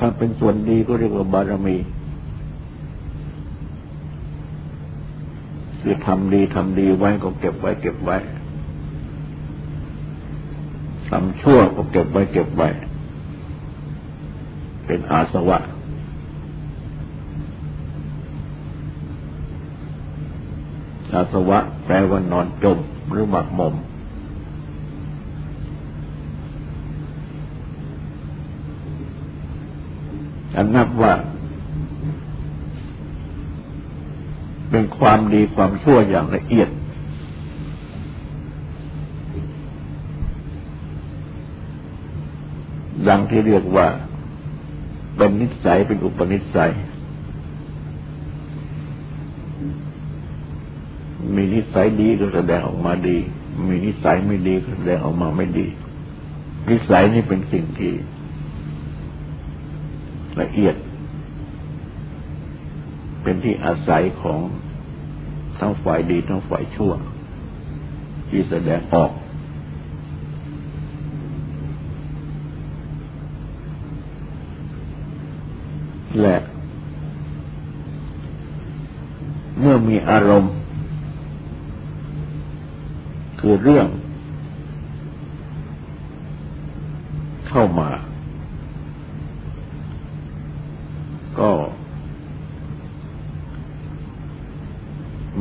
ถ้าเป็นส่วนดีก็เรียกว่าบารมี คือทำดีทำดีไว้ก็เก็บไว้ เก็บไว้ทำชั่วก็เก็บไว้เก็บไว้ เป็นอาสวะอาสวะแปลว่านอนจมหรือหมักหมม อันนับว่า เป็นความดีความชั่วอย่างละเอียด ดังที่เรียกว่า เป็นนิสัยเป็นอุปนิสัย มีนิสัยดีก็แสดงออกมาดี มีนิสัยไม่ดีก็แสดงออกมาไม่ดี นิสัยนี่เป็นสิ่งที่ ละเอียด เป็นที่อาศัยของทั้งฝ่ายดีทั้งฝ่ายชั่ว ที่แสดงออกและเมื่อมีอารมณ์ คือเรื่อง เข้ามา ก็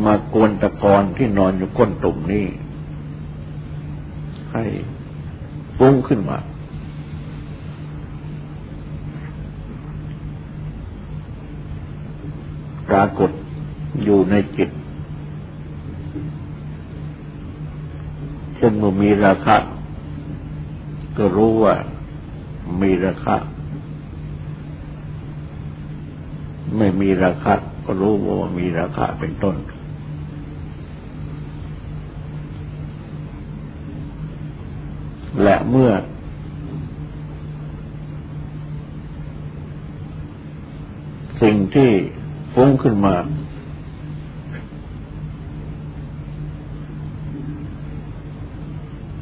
มากวน ตะกอนที่นอนอยู่ก้นตุ่มนี้ให้ฟุ้งขึ้นมา ปรากฏอยู่ในจิตเช่นเมื่อมีราคะก็รู้ว่ามีราคะ ไม่มีราคะก็รู้ว่ามีราคะเป็นต้น และเมื่อ สิ่งที่ฟุ้งขึ้นมา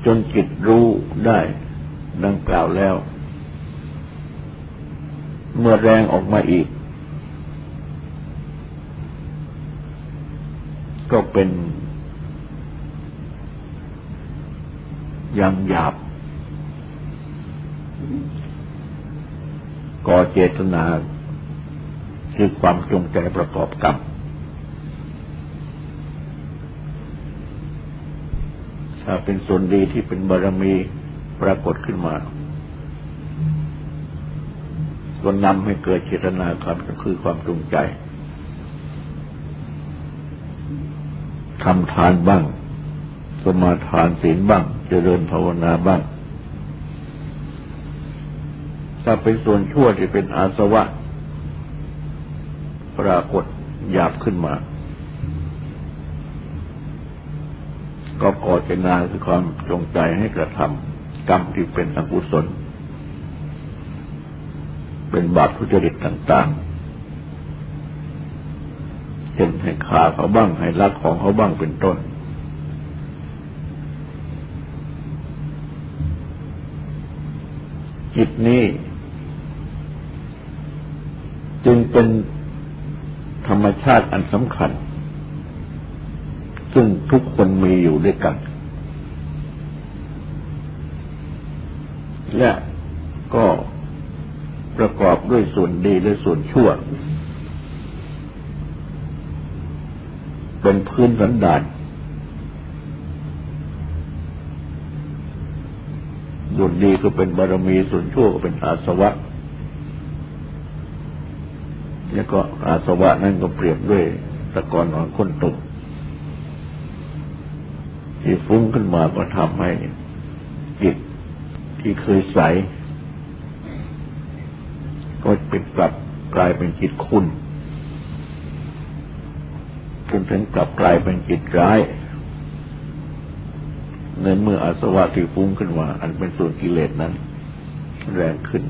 จนจิตรู้ได้ดังกล่าวแล้ว เมื่อแรงออกมาอีก ก็เป็นยังหยาบ ก่อเจตนาคือความจงใจประกอบกรรมถ้าเป็นส่วนดีที่เป็นบารมีปรากฏขึ้นมาก็นำให้เกิดเจตนาการก็คือความจงใจทำทานบ้าง สมาทานศีลบ้าง เจริญภาวนาบ้าง ถ้าเป็นส่วนชั่วที่เป็นอาสวะ ปรากฏหยาบขึ้นมา ก็ก่อเจนาคือความจงใจให้กระทำกรรมที่เป็นอกุศล เป็นบาปทุจริตต่างๆ เช่นให้ฆ่าเขาบ้างให้ลักของเขาบ้างเป็นต้นจิตนี้ จึง เป็นธรรมชาติอันสำคัญ ซึ่งทุกคนมีอยู่ด้วยกัน และก็ประกอบด้วยส่วนดีและส่วนชั่ว เป็นพื้นสันดานส่วนดีก็เป็นบารมีส่วนชั่วก็เป็นอาสวะ แล้วก็อาสวะนั่นก็เปรียบด้วยตะกอนนอนค้นตุกที่ฟุ้งขึ้นมาก็ทำให้จิตที่เคยใส ก็เป็นกลับกลายเป็นจิตคุณจนถึงกลับกลายเป็นจิตร้ายในเมื่ออาสวะที่ฟุ้งขึ้นมา อันเป็นส่วนกิเลสนั้น แรงขึ้น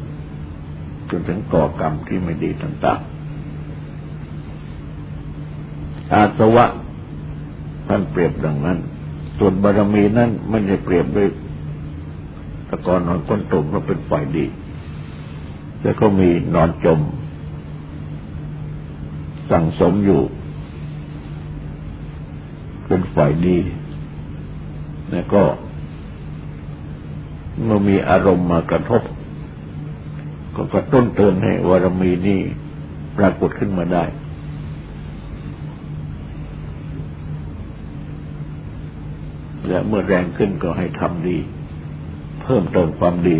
จนถึงก่อกรรมที่ไม่ดีต่างๆ อาสวะ ท่านเปรียบดังนั้น ส่วนบารมีนั้นไม่ได้เปรียบด้วยตะกอนนอนก้นตุ่มเพราเป็นฝ่ายดี แล้วก็มีนอนจม สั่งสมอยู่ เป็นฝ่ายดี แล้วก็เมื่อมีอารมณ์มากระทบ ก็กระตุ้นเตือนให้วารมีนี้ปรากฏขึ้นมาได้ และเมื่อแรงขึ้นก็ให้ทำดี เพิ่มเติมความดี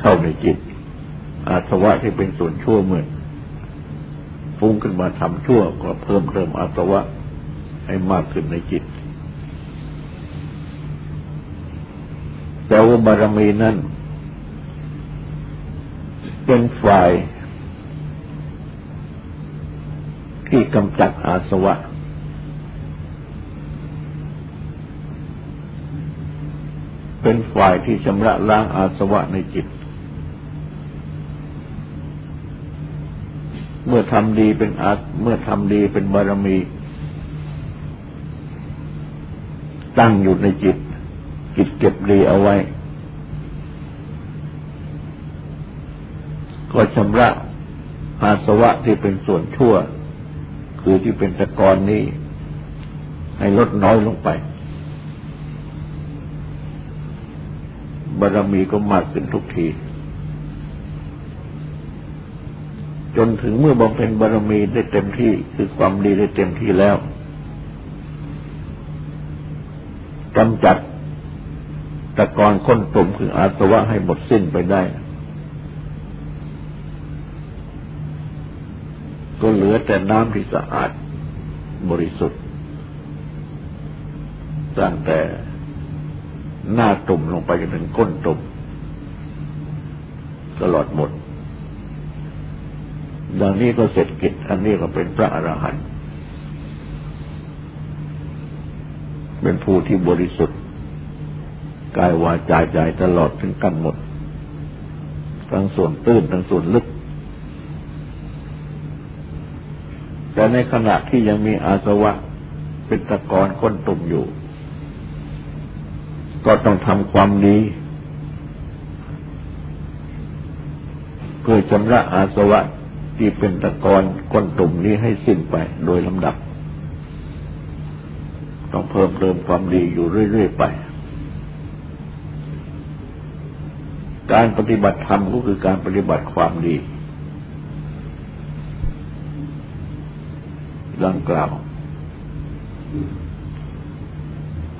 เข้าในจิต อาสวะที่เป็นส่วนชั่วเมื่อฟุ้งขึ้นมาทำชั่วก็เพิ่มเติมอาสวะให้มากขึ้นในจิต แต่ว่าบารมีนั้นเป็นฝ่ายที่กำจัดอาสวะ เป็น ฝ่ายที่ชำระล้างอาสวะในจิต เมื่อทำดีเป็นอาเมื่อทำดีเป็นบารมี ตั้งอยู่ในจิต จิตเก็บดีเอาไว้ ก็ชำระอาสวะที่เป็นส่วนชั่ว คือที่เป็นตะกอนนี้ ให้ลดน้อยลงไป บารมีก็มากขึ้นทุกที จนถึงเมื่อบำเพ็ญบารมีได้เต็มที่คือความดีได้เต็มที่แล้วกำจัดตะกอนค้นตุ่มคืออาสวะให้หมดสิ้นไปได้ ก็เหลือแต่น้ำที่สะอาดบริสุทธิ์ตั้งแต่ หน้าตุ่มลงไปจนถึงก้นตุ่มตลอดหมด ดังนี้ก็เสร็จกิจ อันนี้ก็เป็นพระอรหันต์ เป็นผู้ที่บริสุทธิ์ กายวาจาใจตลอดถึงกันหมด ทั้งส่วนตื้นทั้งส่วนลึก แต่ในขณะที่ยังมีอาสวะเป็นตะกอนก้นตุ่มอยู่ ก็ต้องทำความดี เพื่อชำระอาสวะที่เป็นตะกอนก้นตุ่มนี้ให้สิ้นไปโดยลำดับ ต้องเพิ่มเติมความดีอยู่เรื่อย ๆ ไป การปฏิบัติธรรมก็คือการปฏิบัติความดีดังกล่าว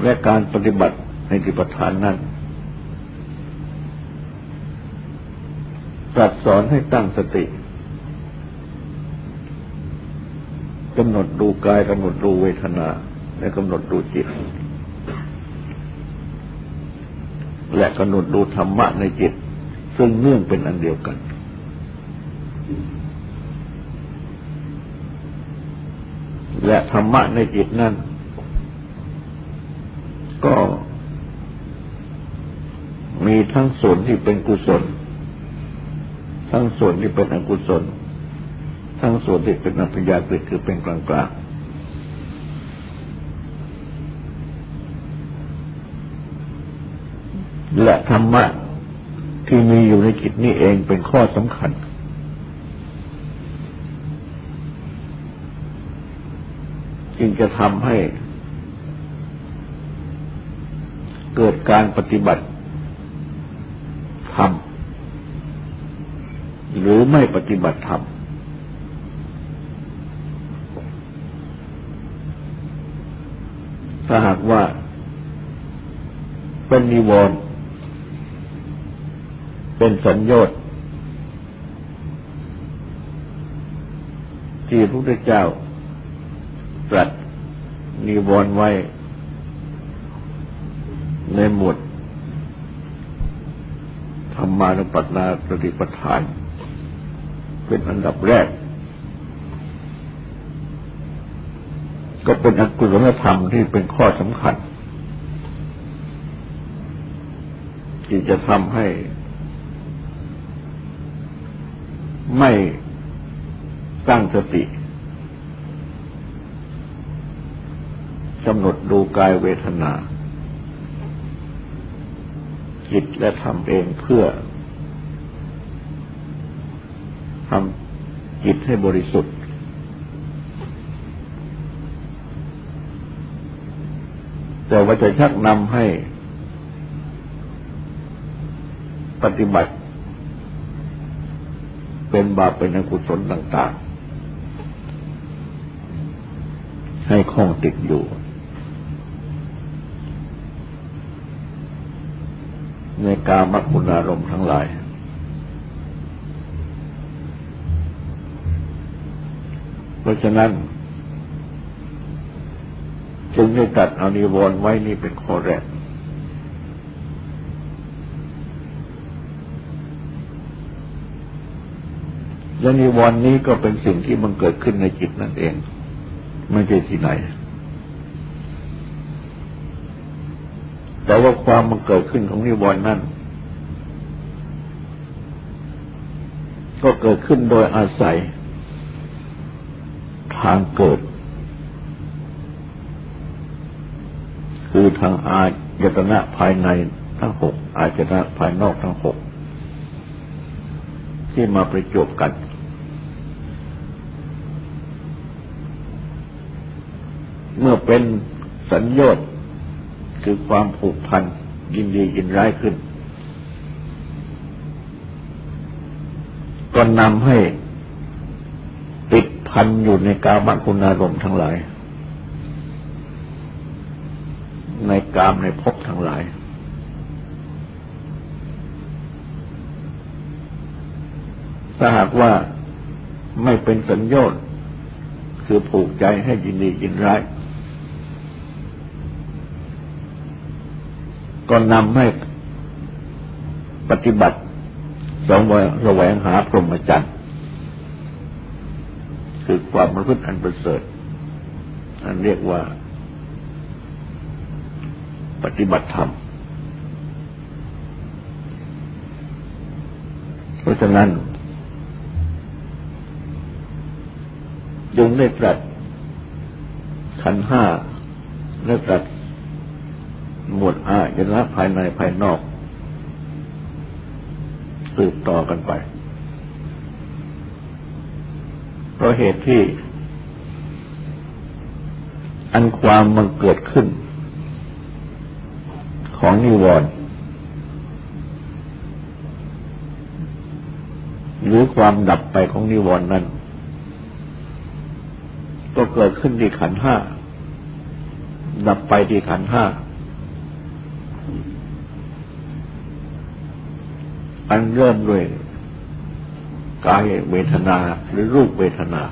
และการปฏิบัติ ในกิปทานนั้นตรัสสอนให้ตั้งสติกำหนดดูกายกำหนดดูเวทนา และกำหนดดูจิต และกำหนดดูธรรมะในจิต ซึ่งเนื่องเป็นอันเดียวกัน และธรรมะในจิตนั้น ก็ มีทั้งส่วนที่เป็นกุศล ทั้งส่วนที่เป็นอกุศล ทั้งส่วนที่เป็นอัพยากฤิคือเป็นกลางกลางและธรรมะที่มีอยู่ในจิตนี้เองเป็นข้อสำคัญ จึงจะทำให้เกิดการปฏิบัติธรรมหรือ ไม่ปฏิบัติธรรมถ้าหากว่าเป็นนิวรณ์เป็นสัญญาที่พระพุทธเจ้าตรัสนิวรณ์ไว้ในหมวดธรรมานุปัฏนาปฏิปทาน เป็นอันดับแรก ก็เป็นอกุศลธรรมที่เป็นข้อสำคัญ ที่จะทำให้ ไม่ตั้งสติกำหนดดูกายเวทนา จิตและทำเองเพื่อ ทำจิตให้บริสุทธิ์ แต่ว่าจะชักนำให้ปฏิบัติ เป็นบาปเป็นอกุศลต่างๆ ให้คล้องติดอยู่ในกามคุณอารมณ์ทั้งหลาย ราะฉะนั้น จึงได้ตัดอนิวรณ์ไว้นี่เป็นข้อแรกและนิวรณ์นี้ก็เป็นสิ่งที่มันเกิดขึ้นในจิตนั่นเอง ไม่ใช่ที่ไหน แต่ว่าความมันเกิดขึ้นของนิวรณ์นั้นก็เกิดขึ้นโดยอาศัย ทางเกิด คือทางอายตนะภายในทั้งหกอายตนะภายนอกทั้งหกที่มาประจบกันเมื่อเป็นสัญญาตคือความผูกพันยินดียินร้ายขึ้น ก็นำให้ พันอยู่ในกามคุณอารมณ์ทั้งหลาย ในกามในภพทั้งหลาย ถ้าหากว่าไม่เป็นสัญญาตคือผูกใจให้ยินดียินร้าย ก็นำให้ปฏิบัติสองแสวงหาพรหมจรรย์ คือความประพฤติอันประเสริฐ อันเรียกว่า ปฏิบัติธรรม เพราะฉะนั้นจึงได้ตรัสขันห้าได้ตรัสหมวดอายนะภายในภายนอกสืบต่อกันไป เพราะเหตุที่ อันความมันเกิดขึ้น ของนิวรณ์หรือความดับไปของนิวรณ์นั้น ก็เกิดขึ้นที่ขันห้า ดับไปที่ขันห้า อันเริ่มด้วย กายเวทนา หรือรูปเวทนา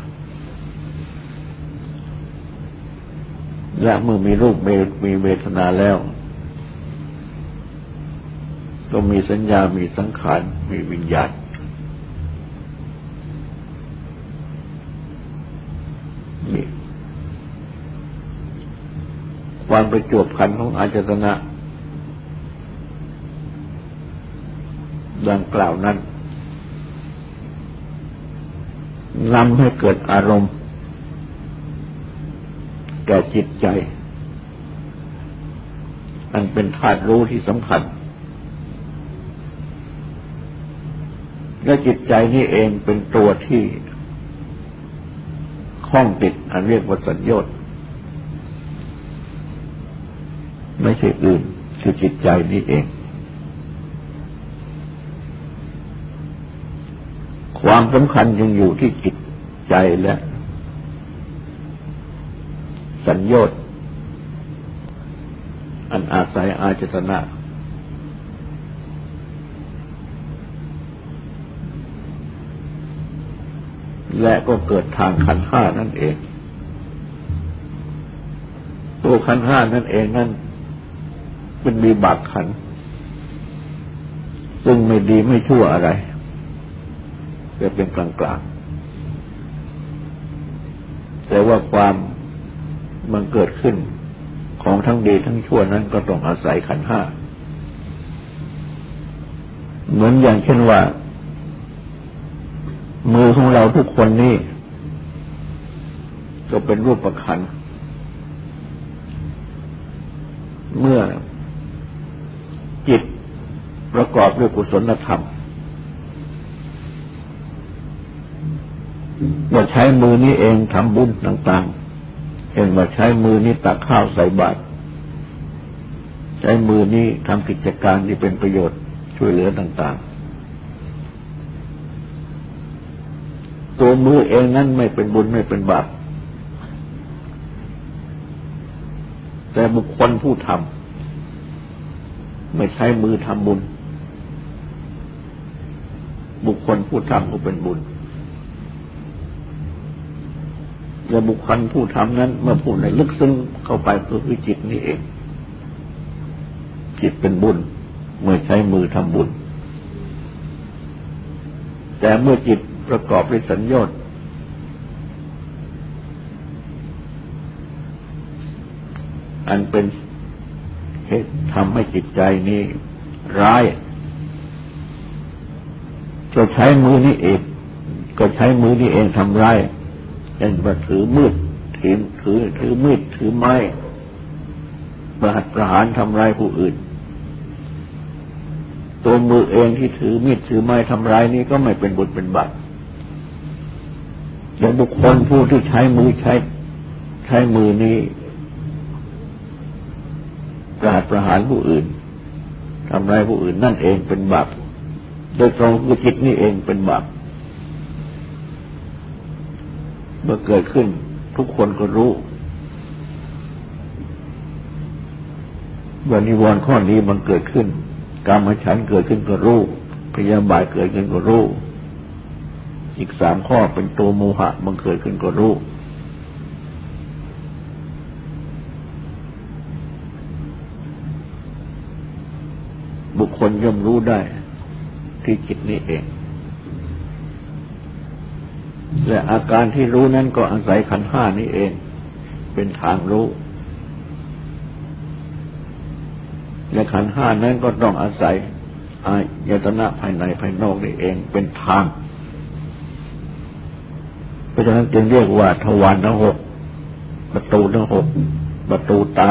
และเมื่อมีรูปมีเวทนาแล้ว ก็มีสัญญา มีสังขาร มีวิญญาณมีความประจวบขันของอาจตนะดังกล่าวนั้น นำให้เกิดอารมณ์ แก่จิตใจ อันเป็นธาตุรู้ที่สำคัญ และจิตใจนี่เองเป็นตัวที่ข้องติดอันเรียกว่าสัญญาตไม่ใช่อื่นคือจิตใจนี่เอง ความสำคัญยังอยู่ที่จิตใจและ สัญญาตอันอาศัยอาจตนะและก็เกิดทางขันห้านั่นเอง ตัวขันห้านั่นเองนั่นเป็นมีบากขัน ซึ่งไม่ดีไม่ชั่วอะไร จะเป็นกลางกลางแต่ว่าความมันเกิดขึ้นของทั้งดีทั้งชั่วนั้นก็ต้องอาศัยขันห้า เหมือนอย่างเช่นว่า มือของเราทุกคนนี่ก็เป็นรูปประคัน เมื่อจิตประกอบด้วยกุศลธรรม ว่าใช้มือนี้เองทำบุญต่างๆเห็นว่าใช้มือนี้ตักข้าวใส่บาตรใช้มือนี้ทำกิจการที่เป็นประโยชน์ช่วยเหลือต่าง ๆ ตัวมือเองนั้นไม่เป็นบุญไม่เป็นบาปแต่บุคคลผู้ทำไม่ใช้มือทำบุญ บุคคลผู้ทำก็เป็นบุญ และบุคคลผู้ทำนั้น เมื่อพูดในลึกซึ้งเข้าไปคือจิตนี่เอง จิตเป็นบุญ เมื่อใช้มือทำบุญ แต่เมื่อจิตประกอบด้วยสัญญาณอันเป็นเหตุทำให้จิตใจนี้ร้ายก็ใช้มือนี้เอง ก็ใช้มือนี้เองทำร้าย เช่นว่าถือมืดถือถือถือมืดถือไม้ประหัตประหารทำร้ายผู้อื่น ตัวมือเองที่ถือมีดถือไม้ทำร้ายนี้ก็ไม่เป็นบุญเป็นบาปอย่างบุคคลผู้ที่ใช้มือใช้ ใช้มือนี้ประหัตประหารผู้อื่นทำร้ายผู้อื่นนั่นเองเป็นบาปโดยตรงคือจิตนี่เองเป็นบาป เมื่อเกิดขึ้น ทุกคนก็รู้ว่านิวรณ์ข้อนี้มันเกิดขึ้นกรรมฉันเกิดขึ้นก็รู้พยาบาทเกิดขึ้นก็รู้อีกสามข้อเป็นตัวโมหะมันเกิดขึ้นก็รู้บุคคลย่อมรู้ได้ที่จิตนี้เอง และอาการที่รู้นั้นก็อาศัยขันห้านี้เอง เป็นทางรู้ และขันห้านั้นก็ต้องอาศัยอายตนะภายในภายนอกนี่เองเป็นทาง เพราะฉะนั้นจึงเรียกว่าทวารทั้งหกประตูทั้งหกประตูตา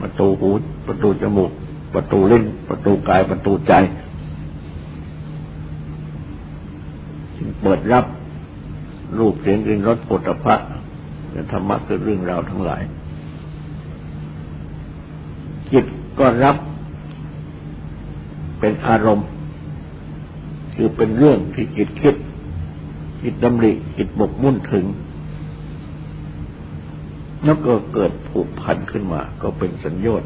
ประตูหูประตูจมูก ประตูลิ้น ประตูกายประตูใจเปิดรับ รูปเสียงกลิ่นรสปุถะพระธรรมะคือเรื่องราวทั้งหลาย จิตก็รับเป็นอารมณ์ คือเป็นเรื่องที่จิตคิด จิตดำริจิตบกมุ่นถึง แล้วก็เกิดผูกพันขึ้นมา ก็เป็นสัญญาณ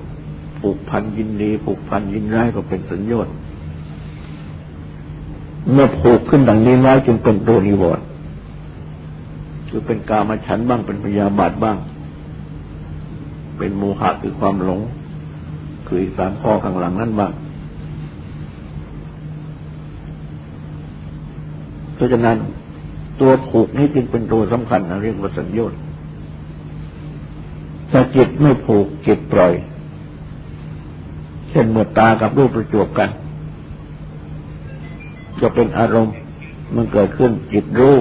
ผูกพันยินดีผูกพันยินร้ายก็เป็นสัญญาณเมื่อผูกขึ้นดังนี้แล้วจึงเป็นตัวนิวรณ์ คือเป็นกามาฉันบ้างเป็นพยาบาทบ้าง เป็นโมหะคือความหลง คืออีกสามข้อข้างหลังนั่นบ้างเพราะฉะนั้นตัวผูกนี้จึงเป็นตัวสำคัญนะเรียกว่าสัญญาณถ้าจิตไม่ผูกจิตปล่อย เช่นเมื่อตากับรูปประจวบกัน จะเป็นอารมณ์มันเกิดขึ้นจิตรู้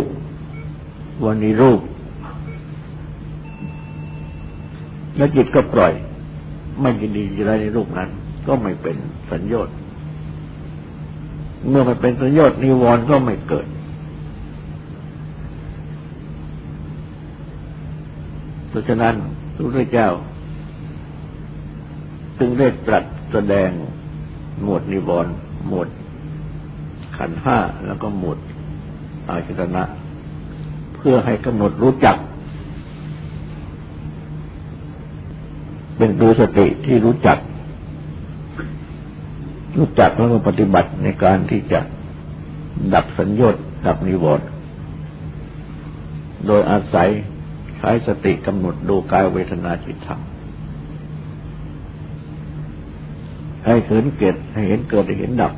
วันนี้รูป แล้วจิตก็ปล่อย ไม่ยินดีอะไรในรูปนั้น ก็ไม่เป็นสัญญาณเมื่อมันเป็นสัญญาณนิวรณ์ก็ไม่เกิด เพราะฉะนั้นพระพุทธเจ้า จึงได้ตรัสแสดงหมวดนิวรณ์หมวดขันห้าแล้วก็หมวดอาชนะ พื่อให้กำหนดรู้จัก เป็นดูสติที่รู้จัก รู้จักแล้วก็ปฏิบัติในการที่จะดับสัญญาดับนิวรณ์โดยอาศัยใช้สติกำหนดดูกายเวทนาจิตธรรมให้เห็นเกิดให้เห็นเกิดให้เห็นดับ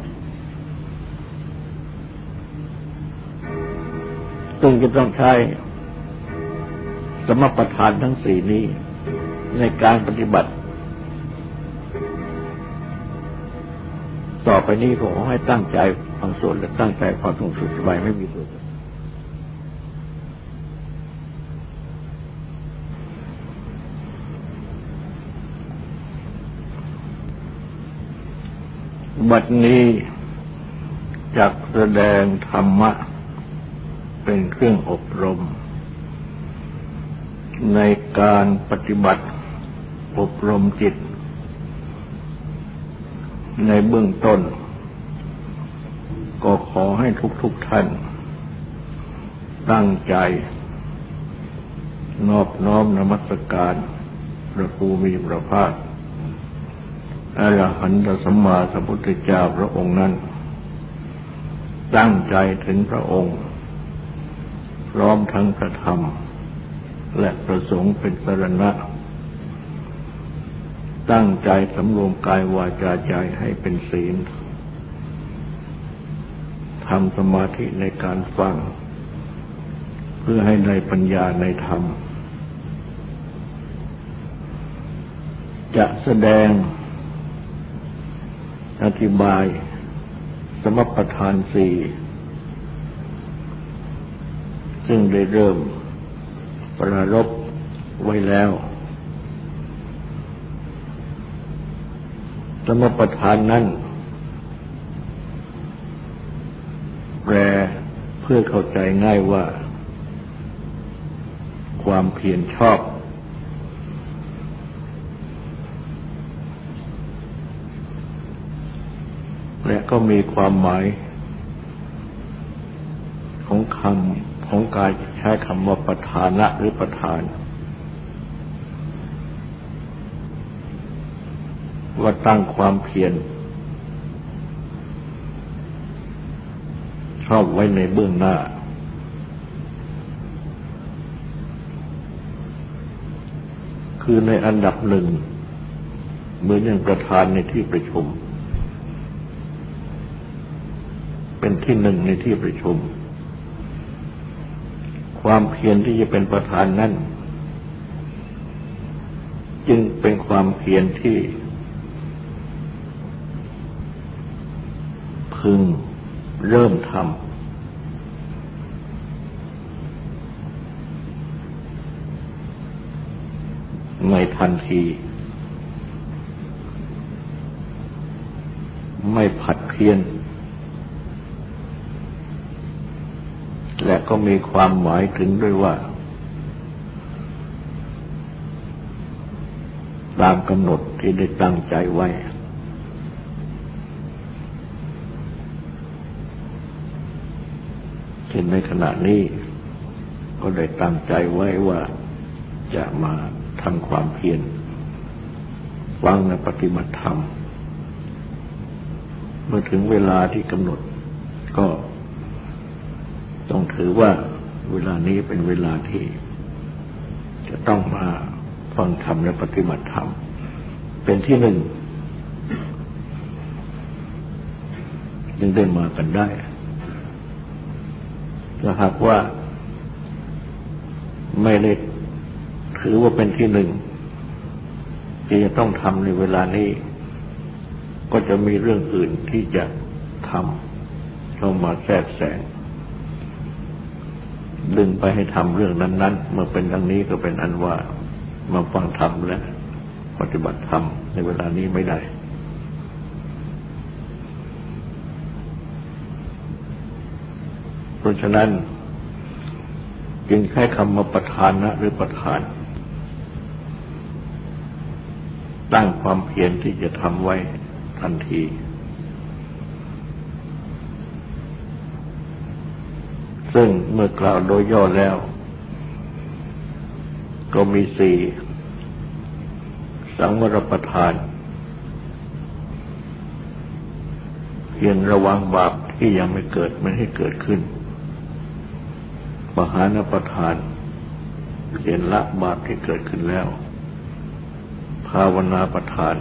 ซึ่งจะต้องใช้สมประทานทั้งสี่นี้ ในการปฏิบัติ ต่อไปนี้ขอให้ตั้งใจฟังส่วนและตั้งใจความสงสุขสบายไม่มีตัวบัดนี้จักแสดงธรรมะ เป็นเครื่องอบรม ในการปฏิบัติอบรมจิต ในเบื้องต้น ก็ขอให้ทุกๆทท่าน ตั้งใจ นอบน้อมนมัสการพระภูมิพระภาคอรหันตสัมมาสัมพุทธเจ้าพระองค์นั้น ตั้งใจถึงพระองค์ พร้อมทั้งพระธรรม และประสงค์เป็นสรณะ ตั้งใจสำรวมกายวาจาใจให้เป็นศีลทำสมาธิในการฟัง เพื่อให้ได้ปัญญาในธรรม จะแสดง อธิบาย สมปทานสี่ ซึ่งได้เริ่มประรบไว้แล้วสมปทานนั้นแปลเพื่อเข้าใจง่ายว่า ความเพียรชอบ และก็มีความหมาย ของคำของ การใช้คำว่าประธานะหรือประธาน ว่าตั้งความเพียรชอบไว้ในเบื้องหน้า คือในอันดับหนึ่ง เหมือนอย่างประธานในที่ประชุม เป็นที่หนึ่งในที่ประชุม ความเพียรที่จะเป็นประธานนั้นจึงเป็นความเพียรที่พึงเริ่มทำในทันที ไม่ผัดเพี้ยร และก็มีความหมายถึงด้วยว่า ตามกำหนดที่ได้ตั้งใจไว้ เช่นในขณะนี้ ก็ได้ตั้งใจไว้ว่าจะมาทำความเพียรฟังในปฏิบัติธรรม เมื่อถึงเวลาที่กำหนดก็ ต้องถือว่าเวลานี้เป็นเวลาที่ จะต้องมาฟังธรรมและปฏิบัติธรรม เป็นที่หนึ่งยังได้มากันได้ถ้าหากว่าไม่ได้ถือว่าเป็นที่หนึ่งที่จะต้องทำในเวลานี้ ก็จะมีเรื่องอื่นที่จะทำเข้ามาแทรกแซง ดึงไปให้ทำเรื่องนั้น ๆ เมื่อเป็นดังนี้ก็เป็นอันว่ามาฟังธรรมและปฏิบัติธรรมในเวลานี้ไม่ได้ เพราะฉะนั้น จึงใช้คำว่าประธานนะหรือประธาน ตั้งความเพียรที่จะทำไว้ทันที ซึ่งเมื่อกล่าวโดยย่อแล้ว ก็มีสี่สังวรประทาน เพียงระวังบาปที่ยังไม่เกิดไม่ให้เกิดขึ้น ปหานประทานเพียงละบาปที่เกิดขึ้นแล้ว ภาวนาประทาน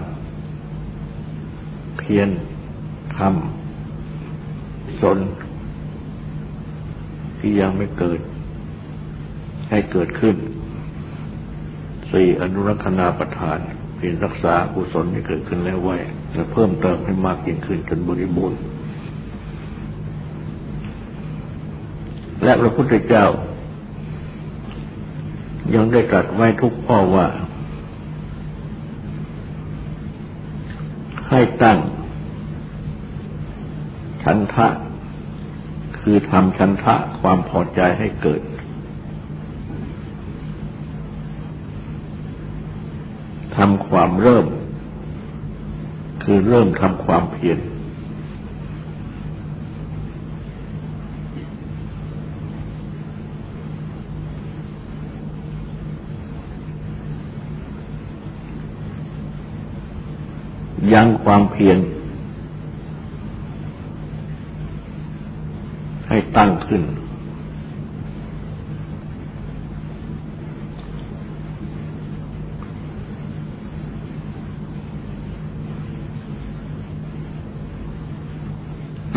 เพียรทำสน ที่ยังไม่เกิด ให้เกิดขึ้น สี่อนุรักษณาประทานเพียรรักษากุศลที่เกิดขึ้นแล้วไว้และเพิ่มเติมให้มากยิ่งขึ้นจนบริบูรณ์ และพระพุทธเจ้า ยังได้ตรัสไว้ทุกข้อว่า ให้ตั้ง ฉันทะ คือทำชันทะความพอใจให้เกิด ทำความเริ่ม คือเริ่มทำความเพียรยังความเพียรให้ตั้ง ขึ้น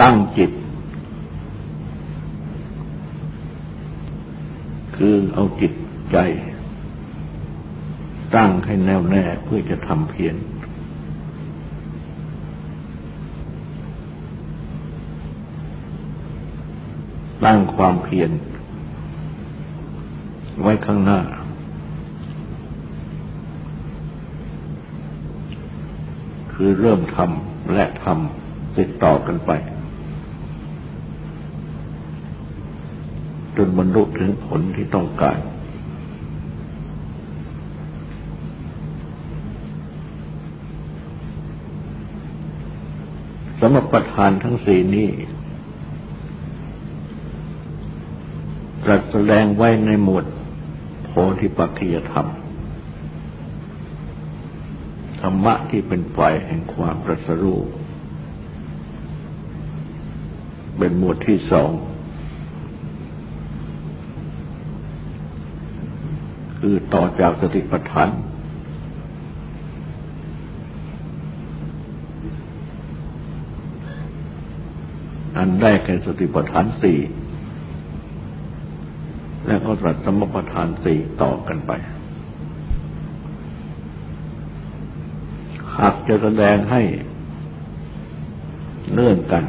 ตั้งจิต คือเอาจิตใจ ตั้งให้แน่วแน่เพื่อจะทำเพียร ความเพียรไว้ข้างหน้า คือเริ่มทำและทำติดต่อกันไป จนบรรลุถึงผลที่ต้องการสมประทานทั้งสี่นี้ตรัสแส ดงไว้ในหมวดโพธิปัจจยธรรม ธรรมะที่เป็นฝ่ายแห่งความตรัสรู้เป็นหมวดที่สอง คือต่อจากสติปัฏฐานอันได้แก่สติปัฏฐานสี่ แล้วก็ตรัสสมปทานสี่ต่อกันไป หากจะแสดงให้เนื่องกัน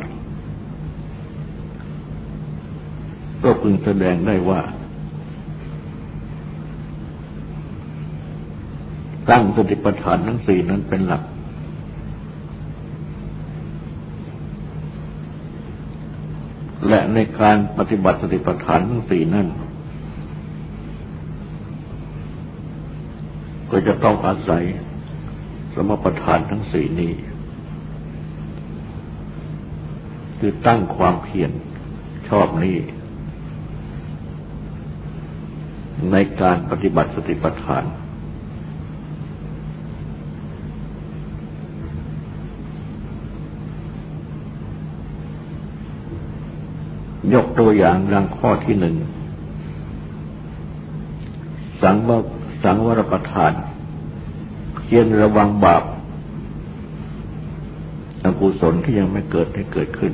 ก็พึงแสดงได้ว่า ตั้งสติปัฏฐานทั้งสี่นั้นเป็นหลัก และในการปฏิบัติสติปัฏฐานทั้งสี่นั้น ก็จะต้องอาศัยสมประทานทั้งสี่นี้ คือตั้งความเพียรชอบนี้ ในการปฏิบัติสติปัฏฐาน ยกตัวอย่างดังข้อที่หนึ่งสังวสังวรประทาน เพียรระวังบาปอกุศลที่ยังไม่เกิดให้เกิดขึ้น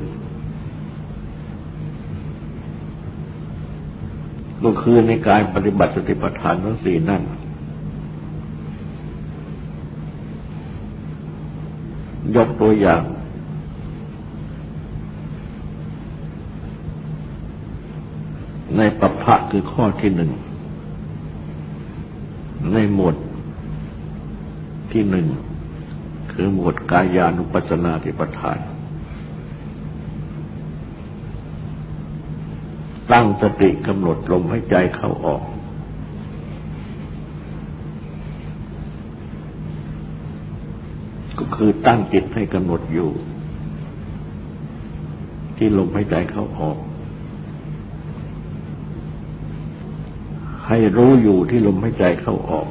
ก็คือในการปฏิบัติสติปัฏฐานทั้งสี่นั่น ยกตัวอย่าง ในปัปพะคือข้อที่หนึ่ง ในหมวด ที่หนึ่งคือหมวดกายานุปัสนาธิปทาน ตั้งสติกำหนดลมให้ใจเข้าออก ก็คือตั้งจิตให้กำหนดอยู่ ที่ลมหายใจเข้าออก ให้รู้อยู่ที่ลมหายใจเข้าออก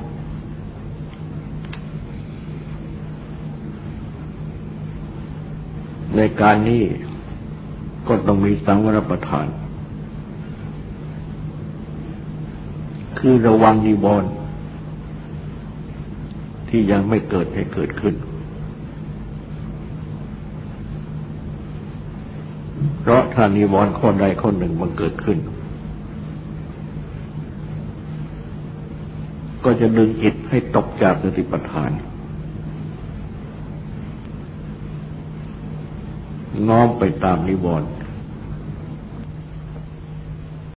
ในการนี้ก็ต้องมีสังวรประทาน คือระวังนิวรณ์ที่ยังไม่เกิดให้เกิดขึ้น เพราะถ้านิวรณ์ข้อใดข้อหนึ่งมันเกิดขึ้น ก็จะดึงจิตให้ตกจากสติปัฏฐาน น้อมไปตามนิวรณ์